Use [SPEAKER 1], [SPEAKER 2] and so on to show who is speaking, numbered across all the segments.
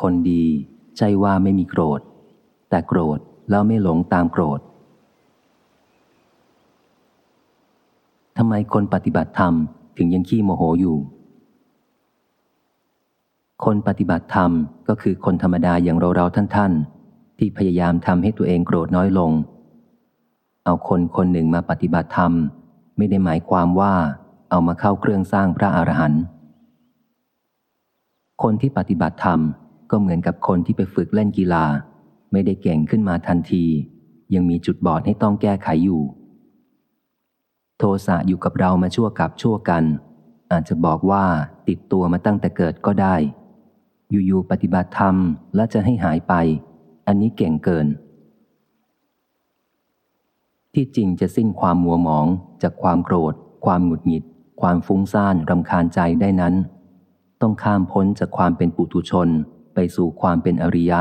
[SPEAKER 1] คนดีใช่ว่าไม่มีโกรธ แต่โกรธแล้วไม่หลงตามโกรธทำไมคนปฏิบัติธรรมถึงยังขี้โมโหอยู่ คนปฏิบัติธรรมก็คือคนธรรมดาอย่างเราเราท่านท่านที่พยายามทำให้ตัวเองโกรธน้อยลง เอาคนคนหนึ่งมาปฏิบัติธรรม ไม่ได้หมายความว่าเอามาเข้าเครื่องสร้างพระอรหันต์คนที่ปฏิบัติธรรม ก็เหมือนกับคนที่ไปฝึกเล่นกีฬา ไม่ได้เก่งขึ้นมาทันที ยังมีจุดบอดให้ต้องแก้ไขอยู่ โทสะอยู่กับเรามาชั่วกับชั่วกัน อาจจะบอกว่าติดตัวมาตั้งแต่เกิดก็ได้ อยู่ๆปฏิบัติธรรมและจะให้หายไป อันนี้เก่งเกิน ที่จริงจะสิ้นความมัวหมองจากความโกรธ ความหงุดหงิด ความฟุ้งซ่านรำคาญใจได้นั้นต้องข้ามพ้นจากความเป็นปุถุชน ไปสู่ความเป็นอริยะ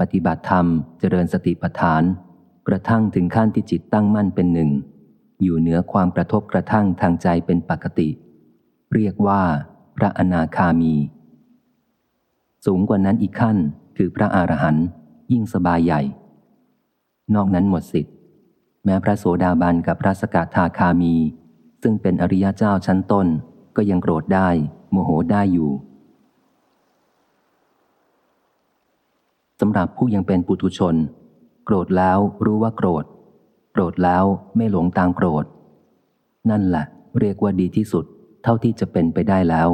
[SPEAKER 1] ปฏิบัติธรรมเจริญสติปัฏฐาน กระทั่งถึงขั้นที่จิตตั้งมั่นเป็นหนึ่ง อยู่เหนือความกระทบกระทั่งทางใจเป็นปกติ เรียกว่า พระอนาคามี สูงกว่านั้นอีกขั้นคือพระอรหันต์ยิ่งสบายใหญ่ นอกนั้นหมดสิทธิ์ แม้พระโสดาบันกับพระสกทาคามี ซึ่งเป็นอริยเจ้าชั้นต้นก็ยังโกรธได้ โมโหได้อยู่ สำหรับผู้ยังเป็นปุถุชน โกรธแล้วรู้ว่าโกรธ โกรธแล้วไม่หลงตามโกรธ นั่นแหละเรียกว่าดีที่สุด เท่าที่จะเป็นไปได้แล้ว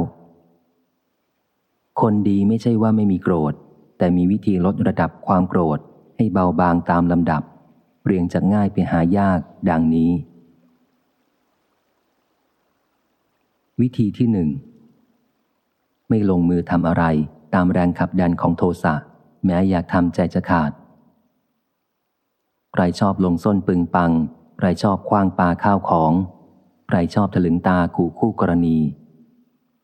[SPEAKER 1] คนดีไม่ใช่ว่าไม่มีโกรธ แต่มีวิธีลดระดับความโกรธ ให้เบาบางตามลำดับ เรียงจากง่ายไปหายากดังนี้ วิธีที่หนึ่งไม่ลงมือทำอะไรตามแรงขับดันของโทสะ แม้อยากทำใจจะขาด ใครชอบลงส้นปึงปัง ใครชอบคว้างปลาข้าวของ ใครชอบถลึงตาขู่คู่กรณี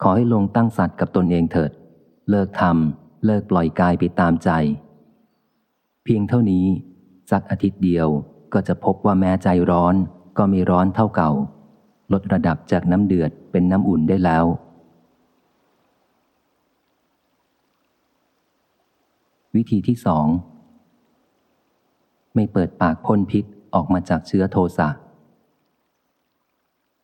[SPEAKER 1] ขอให้ลงตั้งสัตว์กับตนเองเถิด เลิกทำเลิกปล่อยกายไปตามใจ เพียงเท่านี้ สักอาทิตย์เดียวก็จะพบว่าแม้ใจร้อนก็มีร้อนเท่าเก่า ลดระดับจากน้ำเดือดเป็นน้ำอุ่นได้แล้ว วิธีที่สอง ไม่เปิดปากพ่นพิษออกมาจากเชื้อโทสะ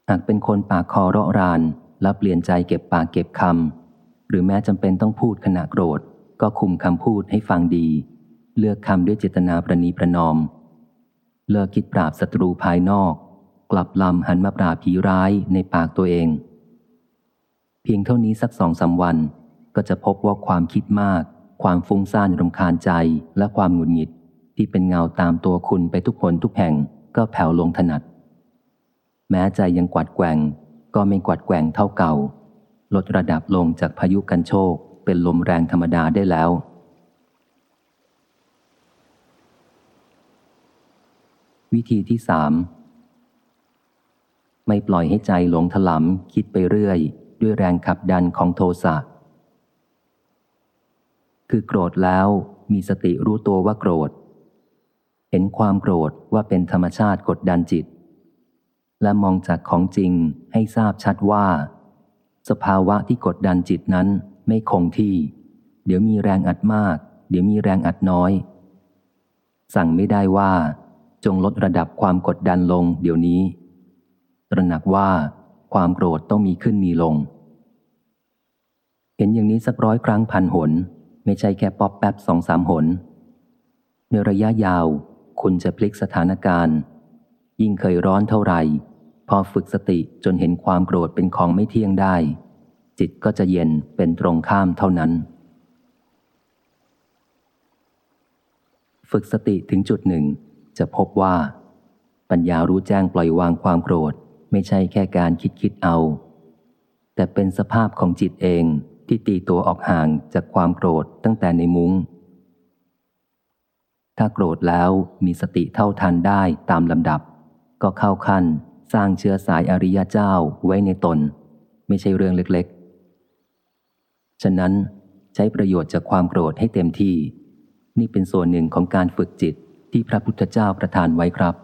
[SPEAKER 1] หากเป็นคนปากคอเราะรานแล้วเปลี่ยนใจเก็บปากเก็บคำหรือแม้จำเป็นต้องพูดขณะโกรธ ก็คุมคำพูดให้ฟังดี เลือกคำด้วยเจตนาประนีประนอม เลิกคิดปราบศัตรูภายนอก กลับลำหันมาปราบผีร้ายในปากตัวเอง เพียงเท่านี้สักสองสาวัน ก็จะพบว่าความคิดมาก ความฟุ้งซ่านรำคาญใจและความหงุดหงิด ที่เป็นเงาตามตัวคุณไปทุกคนทุกแห่งก็แผ่วลงถนัด แม้ใจยังกวัดแกว่ง ก็ไม่กวัดแกว่งเท่าเก่า ลดระดับลงจากพายุกันโชคเป็นลมแรงธรรมดาได้แล้ว วิธีที่สามไม่ปล่อยให้ใจหลงถลำคิดไปเรื่อย ด้วยแรงขับดันของโทสะ คือโกรธแล้วมีสติรู้ตัวว่าโกรธ เห็นความโกรธว่าเป็นธรรมชาติกดดันจิต และมองจากของจริงให้ทราบชัดว่า สภาวะที่กดดันจิตนั้นไม่คงที่ เดี๋ยวมีแรงอัดมาก เดี๋ยวมีแรงอัดน้อย สั่งไม่ได้ว่า จงลดระดับความกดดันลงเดี๋ยวนี้ ตระหนักว่าความโกรธต้องมีขึ้นมีลง เห็นอย่างนี้สักร้อยครั้งพันหน ไม่ใช่แค่ป๊อปแป๊บสองสามหน ในระยะยาว คุณจะพลิกสถานการณ์ ยิ่งเคยร้อนเท่าไหร่ พอฝึกสติจนเห็นความโกรธเป็นของไม่เที่ยงได้ จิตก็จะเย็นเป็นตรงข้ามเท่านั้น ฝึกสติถึงจุดหนึ่ง จะพบว่า ปัญญารู้แจ้งปล่อยวางความโกรธ ไม่ใช่แค่การคิดคิดเอา แต่เป็นสภาพของจิตเอง ที่ตีตัวออกห่างจากความโกรธตั้งแต่ในมุง้ง ถ้าโกรธแล้วมีสติเท่าทันได้ตามลำดับ ก็เข้าขั้นสร้างเชื้อสายอริยเจ้าไว้ในตน ไม่ใช่เรื่องเล็กๆ ฉะนั้นใช้ประโยชน์จากความโกรธให้เต็มที่ นี่เป็นส่วนหนึ่งของการฝึกจิตที่พระพุทธเจ้าประทานไว้ครับ